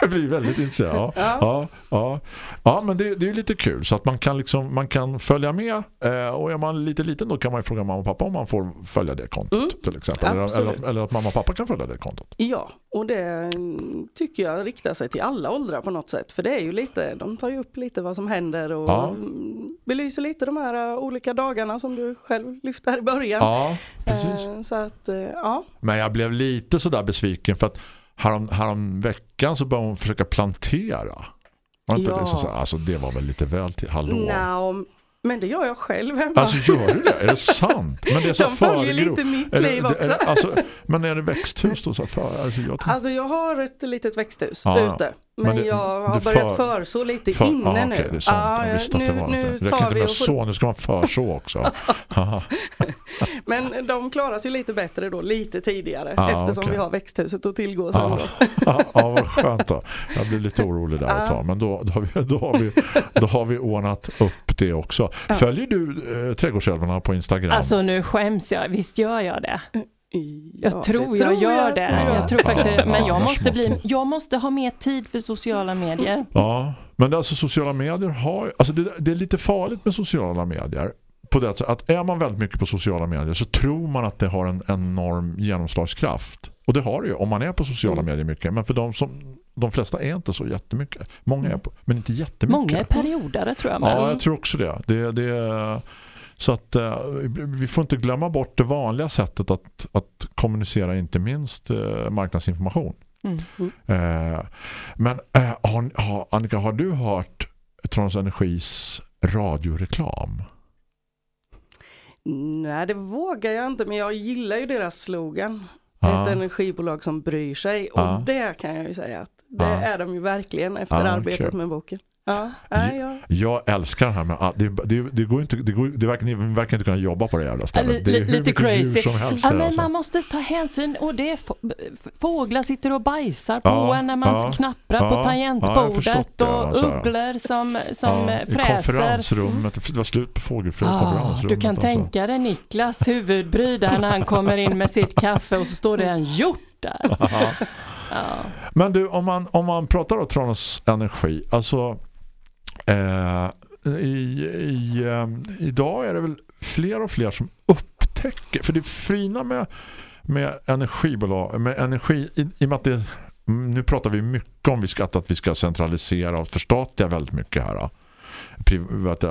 Det (laughs) blir väldigt intresserad. Ja, Ja. ja, ja. ja men det, det är lite kul så att man kan, liksom, man kan följa med eh, och är man lite liten då kan man fråga mamma och pappa om man får följa det kontot Mm. till exempel. Eller, eller, eller att mamma och pappa kan följa det kontot. ja, och det tycker jag riktar sig till alla åldrar på något sätt. För det är ju lite, de tar ju upp lite vad som händer och Ja. mm, belyser lite de här eh, olika dagarna som du själv lyfte här i början. Ja, precis. Eh, Så att, ja. Men jag blev lite sådär besviken för att härom, härom veckan så började hon försöka plantera. Var inte Ja. det, så, så, alltså det var väl lite väl till hallå. Nå, men det gör jag själv hemma. Alltså gör du det? Är det sant? Men det är så De följer lite mitt Är det- liv det- också. Är, alltså, men är det växthus då? Så för, alltså jag tänkte, Alltså jag har ett litet växthus ja. ute. Men, det- jag har börjat för- förså lite För, inne ah, nu. är sånt. Ja, jag visste att det nu, var nu inte. Det tar inte vi med får, så, nu ska man för så också. (laughs) Men de klarar sig lite bättre då, lite tidigare. Ah, eftersom okej. vi har växthuset att tillgå sen Ja, (laughs) ja, ja, vad skönt då. Jag blev lite orolig där ett Ja. tag. Men då, då, har vi, då, har vi, då har vi ordnat upp det också. Följer du eh, Trädgårdsälvarna på Instagram? Alltså nu skäms jag, visst gör jag det. Jag Ja, tror jag gör jag, det. tror Jag, jag. tror faktiskt, Ja, men ja, jag måste, bli, måste- jag måste ha mer tid för sociala medier. Ja, men alltså sociala medier har alltså det, det är lite farligt med sociala medier. På det att är man väldigt mycket på sociala medier så tror man att det har en enorm genomslagskraft. Och det har det ju om man är på sociala Mm. medier mycket. Men för de som de flesta är inte så jättemycket. Många är på, men inte jättemycket. Många är periodare tror jag. Men. Ja, jag tror också det. det, det så att eh, vi får inte glömma bort det vanliga sättet att, att kommunicera inte minst eh, marknadsinformation. Mm. Eh, men eh, har, har, Annika, har du hört Trons Energis radioreklam? Nej, det vågar jag inte, men jag gillar ju deras slogan. Ett energibolag som bryr sig. Och Ja. det kan jag ju säga att det Ja. är de ju verkligen efter Ja, arbetet med boken. Ja, nej, ja. Jag älskar det här med det, det, det går inte det, går, det verkar, ni verkar inte kunna jobba på det jävla stället. Det är hur lite crazy. som helst Ja, men alltså. man måste ta hänsyn och det är fåglar sitter och bajsar på Ja, en när man ja, knapprar ja, på ja, tangentbordet och alltså. ugglor som, som Ja, eh, I fräser. konferensrummet. Det var slut på fågelfrö Ah, konferensrummet. du kan alltså. tänka dig Niklas huvudbry där när han kommer in med sitt kaffe och så står det en hjort där. (laughs) Men du, om man, om man pratar om Tranås energi, alltså eh, i, i, eh, idag är det väl fler och fler som upptäcker, för det fina med, med energibolag, med energi, i, i och med att det, mm, nu pratar vi mycket om vi ska, att vi ska centralisera och förstatliga väldigt mycket här. då. Privat,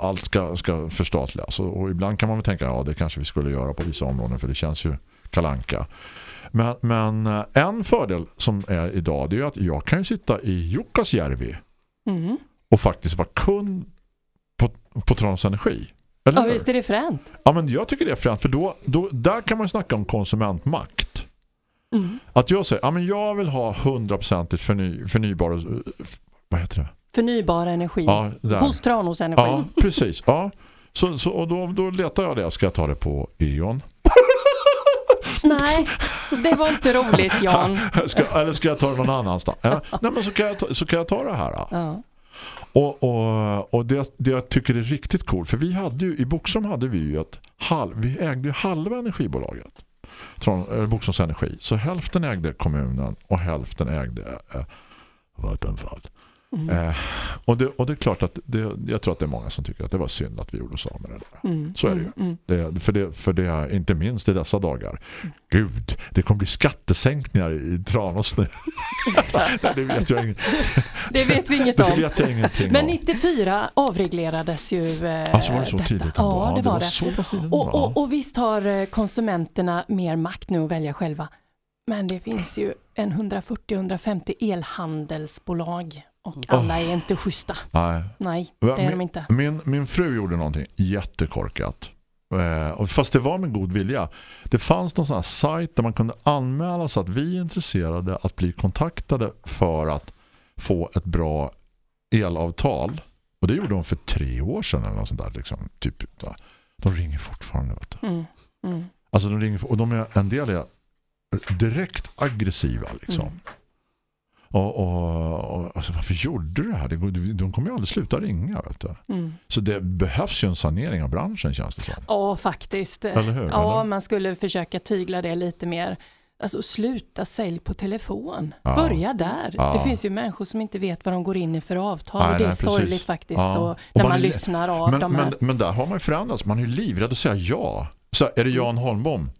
allt ska, ska förstatligas och, och ibland kan man väl tänka ja det kanske vi skulle göra på vissa områden för det känns ju kalanka. Men, men eh, en fördel som är idag det är att jag kan sitta i Jukkasjärvi Mm. och faktiskt vara kund på, på Trans Energi. Eller Ja, visst är det fränt. Ja, men jag tycker det är fränt för då, då, där kan man snacka om konsumentmakt. Mm. Att jag säger, ja men jag vill ha 100% förny, förnybar vad heter det? Förnybar energi. Ja, där. Hos Tranås Energi. Ja, precis. Ja. Så, så, och då, då letar jag det. Ska jag ta det på E.ON? Nej, det var inte roligt Jan. (laughs) Ska, eller ska jag ta det någon annanstans? Ja. Nej, men så kan, jag ta, så kan jag ta det här. Ja. Och, och, och det, det jag tycker är riktigt coolt. För vi hade ju, i Boxholm hade vi ju ett halv, vi ägde ju halva energibolaget. Eh, Boxholms energi. Så hälften ägde kommunen och hälften ägde eh, Vattenfall. Eh, och, det, och det är klart att det, jag tror att det är många som tycker att det var synd att vi gjorde oss av med det där. Mm. Så är det ju. Mm. Det, för, det, för det är inte minst i dessa dagar. Gud, det kommer bli skattesänkningar i Tranås nu. (laughs) Det vet jag inget. Det vet vi inget Det om. vet jag ingenting Men om. 94 avreglerades ju eh, Alltså var det så detta. tidigt ändå? Ja, det var det. så pass tidigt Och, och, och visst har eh, konsumenterna mer makt nu att välja själva. Men det finns ju en 140-150 elhandelsbolag och alla är inte schyssta. Nej. Nej, det är de min, inte. Min, min fru gjorde någonting jättekorkat. Eh, fast det var med god vilja. Det fanns någon sån här sajt där man kunde anmäla sig att vi är intresserade att bli kontaktade för att få ett bra elavtal. Och det gjorde de för tre år sedan eller något sånt där. Liksom, typ. De ringer fortfarande. Vet du. Mm. Mm. Alltså de ringer, och de är, en del är direkt aggressiva liksom. Mm. Och, och, och alltså, varför gjorde du det här? De kommer ju aldrig sluta ringa. Vet du. Mm. Så det behövs ju en sanering av branschen känns det som. Ja, faktiskt. Eller hur? Ja, Eller? man skulle försöka tygla det lite mer. Alltså sluta sälj på telefon. Ja. Börja där. Ja. Det finns ju människor som inte vet vad de går in i för avtal. Nej, och det är nej, sorgligt faktiskt. Ja. Och när man man, lyssnar av Men, de här. men, men där har man ju förändrats. Man är ju livrädd att säga ja. Så är det Jan Holmbom?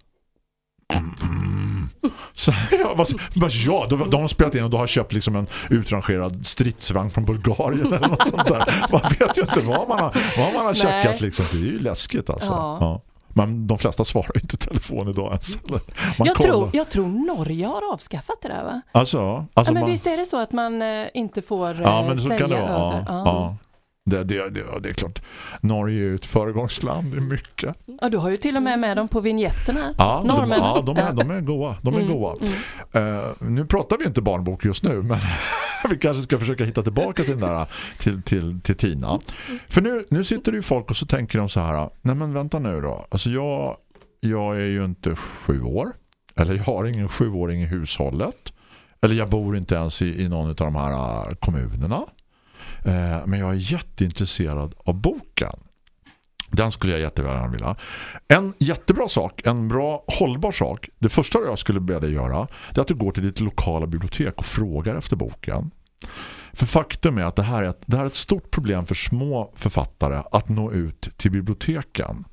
Så, ja, vad, vad, ja, då, de har spelat in och då har köpt liksom en utrangerad stridsvagn från Bulgarien eller något sånt där. Man vet ju inte vad man har, vad man har checkat liksom. Det är ju läskigt alltså. Ja. Ja. Men de flesta svarar inte telefon idag ens. Man jag, kollar. tror, jag tror Norge har avskaffat det där va? Alltså, alltså ja, men man, visst är det så att man eh, inte får eh, Ja, men så sälja kan det vara. över? Ja, ja. Det, det, det, det är klart. Norge är ett föregångsland i mycket. Ja, du har ju till och med med dem på vignetten Ja, de, ja de, är, de är goa. De är Mm, goa. Eh, nu pratar vi inte barnbok just nu men (laughs) vi kanske ska försöka hitta tillbaka till, den där, till, till, till Tina. För nu, nu sitter det ju folk och så tänker de så här nej men vänta nu då. Alltså jag, jag är ju inte sju år. Eller jag har ingen sjuåring i hushållet. Eller jag bor inte ens i, i någon av de här eh, kommunerna. Eh, men jag är jätteintresserad av boken. Den skulle jag jättegärna vilja. En jättebra sak, en bra hållbar sak. Det första jag skulle be dig göra det är att du går till ditt lokala bibliotek och frågar efter boken. För faktum är att det här är ett, det här är ett stort problem för små författare att nå ut till biblioteken.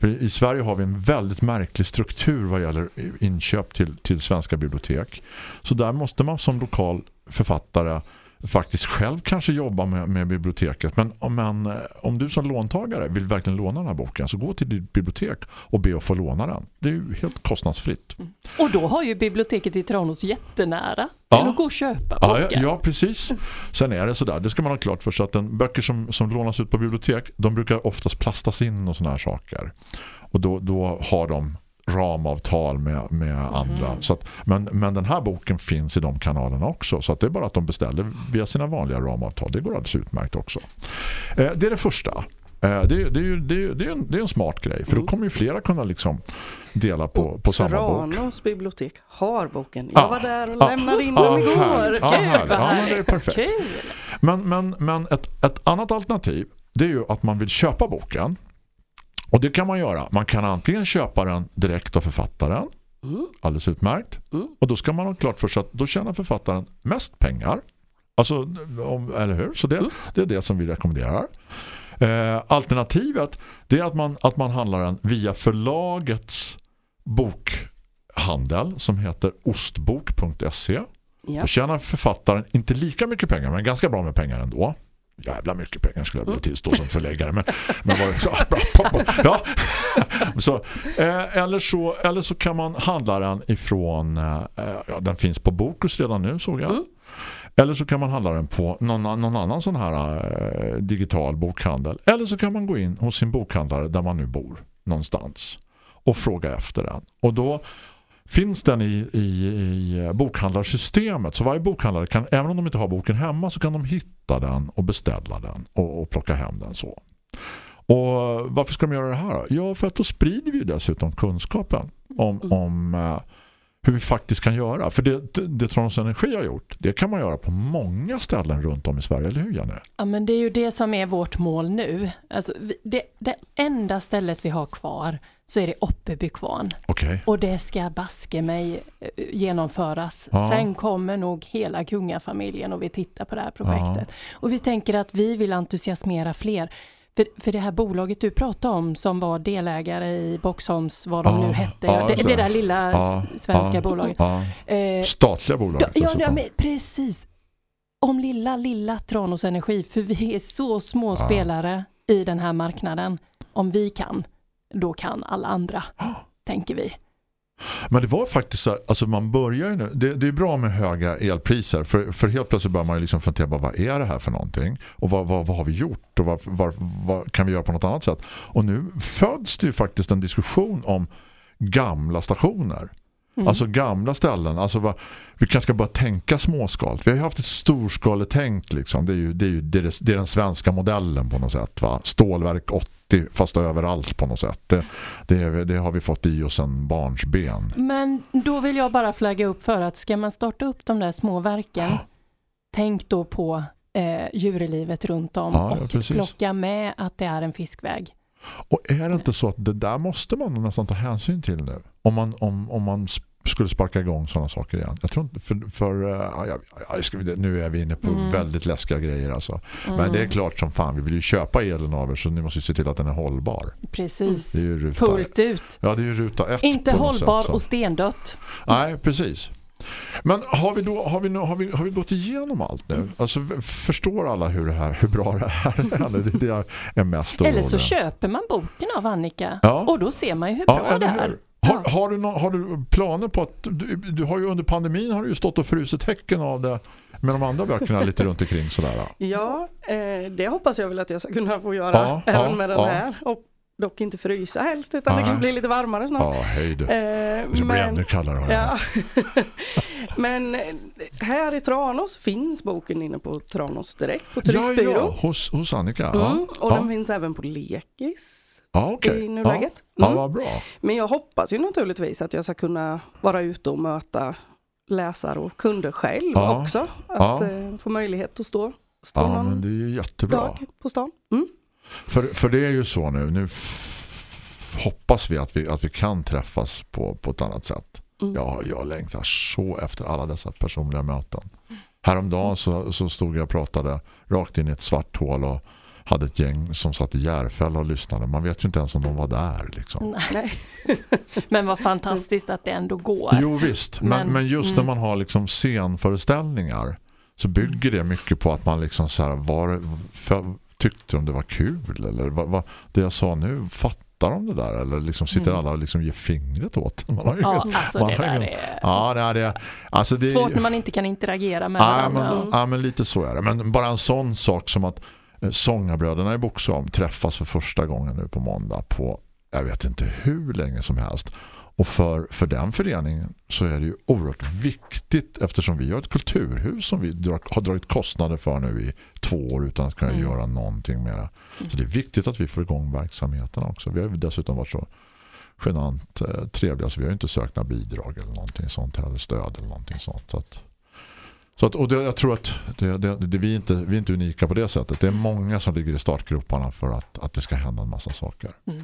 För i Sverige har vi en väldigt märklig struktur vad gäller inköp till, till svenska bibliotek. Så där måste man som lokal författare faktiskt själv kanske jobba med, med biblioteket. Men, men eh, om du som låntagare vill verkligen låna den här boken så gå till ditt bibliotek och be att få låna den. Det är ju helt kostnadsfritt. Och då har ju biblioteket i Tranås jättenära Ja. att gå och köpa Ja, boken. ja, ja, precis. Sen är det sådär, det ska man ha klart för sig att den, böcker som, som lånas ut på bibliotek, de brukar oftast plastas in och såna här saker. Och då, då har de ramavtal med, med andra. Så att, men, men den här boken finns i de kanalerna också. Så det är bara att de beställer via sina vanliga ramavtal. Det går alldeles utmärkt också. Eh, det är det första. Eh, det, är- det, är ju, det, är det, är en, det är en smart grej. För då kommer ju flera kunna liksom dela på, på samma bok. Tranås bibliotek har boken. Ja. Jag var där och Ja. lämnade in Ja, den igår. härligt. Gud, härligt. Ja, men det är perfekt. Kul! Men, men, men ett, ett annat alternativ det är ju att man vill köpa boken. Och det kan man göra. Man kan antingen köpa den direkt av författaren. Mm. Alldeles utmärkt. Mm. Och då ska man ha klart för sig att då tjänar författaren mest pengar. Alltså, om, eller hur? Så det, Mm. det är det som vi rekommenderar. Eh, alternativet det är att man, att man handlar den via förlagets bokhandel som heter ostbok.se. Ja. Då tjänar författaren inte lika mycket pengar men ganska bra med pengar ändå. Jävla mycket pengar skulle jag vilja tillstå som förläggare men, men var det så bra ja. (laughs) så, eh, eller, så, eller så kan man handla den ifrån eh, ja, den finns på Bokus redan nu såg jag. Mm. Eller så kan man handla den på någon, någon annan sån här eh, digital bokhandel. Eller så kan man gå in hos sin bokhandlare där man nu bor någonstans och fråga efter den. Och då finns den i, i, i bokhandlarsystemet. Så varje bokhandlare kan, även om de inte har boken hemma så kan de hitta den och beställa den och, och plocka hem den så. Och varför ska de göra det här? då? Ja, för att då sprider vi dessutom kunskapen om, om eh, hur vi faktiskt kan göra. För det, det, det Tranås Energi har gjort, det kan man göra på många ställen runt om i Sverige, eller hur Janne? Ja, men det är ju det som är vårt mål nu. Alltså, det, det enda stället vi har kvar så är det Oppebykvarn. Okej. Och det ska baske mig eh, genomföras. Ja. Sen kommer nog hela kungafamiljen och vi tittar på det här projektet. Och vi tänker att vi vill entusiasmera fler. För, för det här bolaget du pratade om som var delägare i Boxholms, vad de Ja, nu hette, ja, det, det där lilla Ja, svenska ja, bolaget. Ja. Eh, Statliga bolag. Ja, ja, ja men precis. Om lilla, lilla Tranås Energi, för vi är så små Ja. spelare i den här marknaden. Om vi kan, då kan alla andra, (gasps) tänker vi. Men det var faktiskt så här, alltså man börjar ju nu, det, det är bra med höga elpriser för, för helt plötsligt börjar man ju liksom fundera på vad är det här för någonting? Och vad, vad, vad har vi gjort? Och vad, vad, vad kan vi göra på något annat sätt? Och nu föds det ju faktiskt en diskussion om gamla stationer Mm. Alltså gamla ställen, alltså vad, vi kanske ska bara tänka småskaligt. Vi har ju haft ett storskaletänk liksom. Det är ju, det är ju det är, det är den svenska modellen på något sätt va. Stålverk 80 fast överallt på något sätt. Det, det, det har vi fått i oss en barnsben. Men då vill jag bara flagga upp för att ska man starta upp de där små verken, tänk då på eh, djurlivet runt om Ja, ja, och precis. plocka med att det är en fiskväg. Och är det inte så att det där måste man nästan ta hänsyn till nu? Om man, om, om man skulle sparka igång sådana saker igen. Jag tror inte, för, för eh, ja, ja, nu är vi inne på Mm. väldigt läskiga grejer alltså. Men Mm. det är klart som fan, vi vill ju köpa elen av er så ni måste ju se till att den är hållbar. Precis, fullt ut. ja, det är ju ruta ett Inte hållbar sätt, och stendött. Nej, precis. Men har vi då har vi, nu- har vi, har vi gått igenom allt nu? Alltså förstår alla hur, det här, hur bra det här är? Det är det jag är mest Eller så orolig. köper man boken av Annika Ja. och då ser man ju hur Ja, bra det är. Har, har, du nå- har du planer på att du, du har ju under pandemin har du ju stått och frusit häcken av det med de andra böckerna (laughs) lite runt omkring sådär. Ja, eh, det hoppas jag väl att jag ska kunna få göra Ja, även ja, med den ja. här. Och dock inte frysa helst utan det Nej. kan bli lite varmare snart. Ja, hej du. Eh, Det ska bli ännu kallare. Ja. (laughs) Men eh, här i Tranås finns boken inne på Tranås direkt på Ja, turistbyrå. ja, hos, hos Annika. Ja, Mm, och ja. den finns även på Lekis ja, okej. i nuläget. Ja, Mm. vad bra. Men jag hoppas ju naturligtvis att jag ska kunna vara ute och möta läsare och kunder själv Ja. också. Att Ja. eh, få möjlighet att stå, stå Ja, någon men det är jättebra. dag på stan. Mm. För, för det är ju så nu. Nu hoppas vi att vi, att vi kan träffas på, på ett annat sätt. Mm. Ja, jag längtar så efter alla dessa personliga möten. Häromdagen så, så stod jag och pratade rakt in i ett svart hål och hade ett gäng som satt i Järfälla och lyssnade. Man vet ju inte ens om de var där. Liksom. Nej. (laughs) Men vad fantastiskt att det ändå går. Jo visst, men, men, Men- just mm. när man har liksom scenföreställningar så bygger det mycket på att man liksom så här, var, för, tyckte de det var kul eller vad, vad, det jag sa nu, fattar de det där eller liksom sitter Mm. alla och liksom ger fingret åt man har Ja, ingen- alltså man det har där ingen- är Ja, det är det. Alltså det svårt när man inte kan interagera med Ja, men, ja, men lite så är det. Men bara en sån sak som att eh, sångarbröderna i Boxholm träffas för första gången nu på måndag på, jag vet inte hur länge som helst. Och för, för den föreningen så är det ju oerhört viktigt eftersom vi har ett kulturhus som vi drar, har dragit kostnader för nu i två år utan att kunna Mm. göra någonting mera. Så det är viktigt att vi får igång verksamheten också. Vi har dessutom varit så genant eh, trevliga så vi har inte sökt några bidrag eller någonting sånt eller stöd eller någonting sånt. Så att, så att, och det, jag tror att det, det, det, vi, är inte, vi är inte unika på det sättet. Det är många som ligger i startgroparna för att, att det ska hända en massa saker. Mm.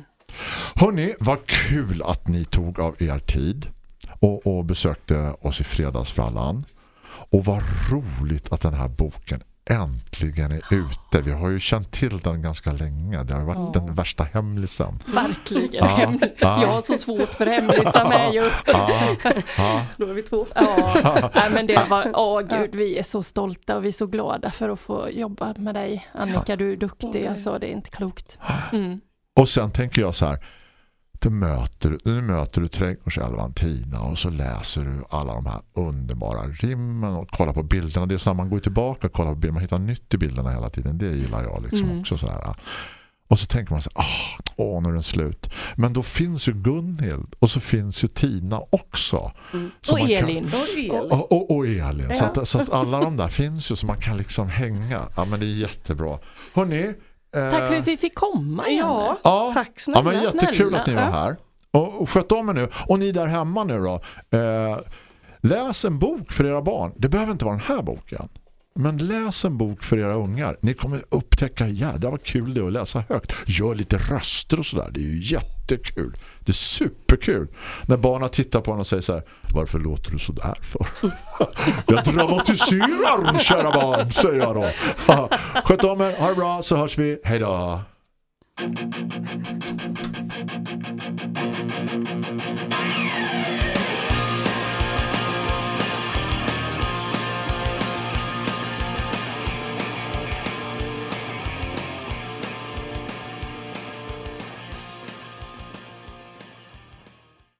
Hörrni, vad kul att ni tog av er tid och, och besökte oss i fredagsfrallan. Och vad roligt att den här boken äntligen är ute. Vi har ju känt till den ganska länge. Det har ju varit Ja. den värsta hemlisen. Verkligen. Ja, Hem- ja. Jag har så svårt för hemlisar med ju. Ja, ja. Då är vi två. Ja, nej, men det var, åh gud, vi är så stolta och vi är så glada för att få jobba med dig. Annika, du är duktig, alltså det är inte klokt. (gasps) Mm. Och sen tänker jag så här då möter, nu möter du trädgårdsälvan Tina och så läser du alla de här underbara rimmen och kollar på bilderna. Det är så man går tillbaka och kollar på bilderna. Man hittar nytt i bilderna hela tiden. Det gillar jag liksom Mm. också så här. Och så tänker man så här, ah, åh nu är den slut. Men då finns ju Gunhild och så finns ju Tina också. Mm. Och man kan- Elin. Och el. och, och, och Elin. Så, att, så att alla de där finns ju så man kan liksom hänga. Ja men det är jättebra. Hörrni. Eh, Tack för att vi fick komma. Ja, Janne. Ja, tack snälla. Ja, men jättekul snälla. att ni var Ja. här. Och, och sköt om er nu. Och ni där hemma nu då. Eh, läs en bok för era barn. Det behöver inte vara den här boken. Men läs en bok för era ungar. Ni kommer upptäcka, jädrar vad kul det är att läsa högt. Gör lite röster och sådär. Det är ju jättekul. Det är superkul. När barnen tittar på en och säger så här, varför låter du så där för? (laughs) jag dramatiserar, kära barn, säger jag då. Sköt om er, ha det bra, så hörs vi. Hej då.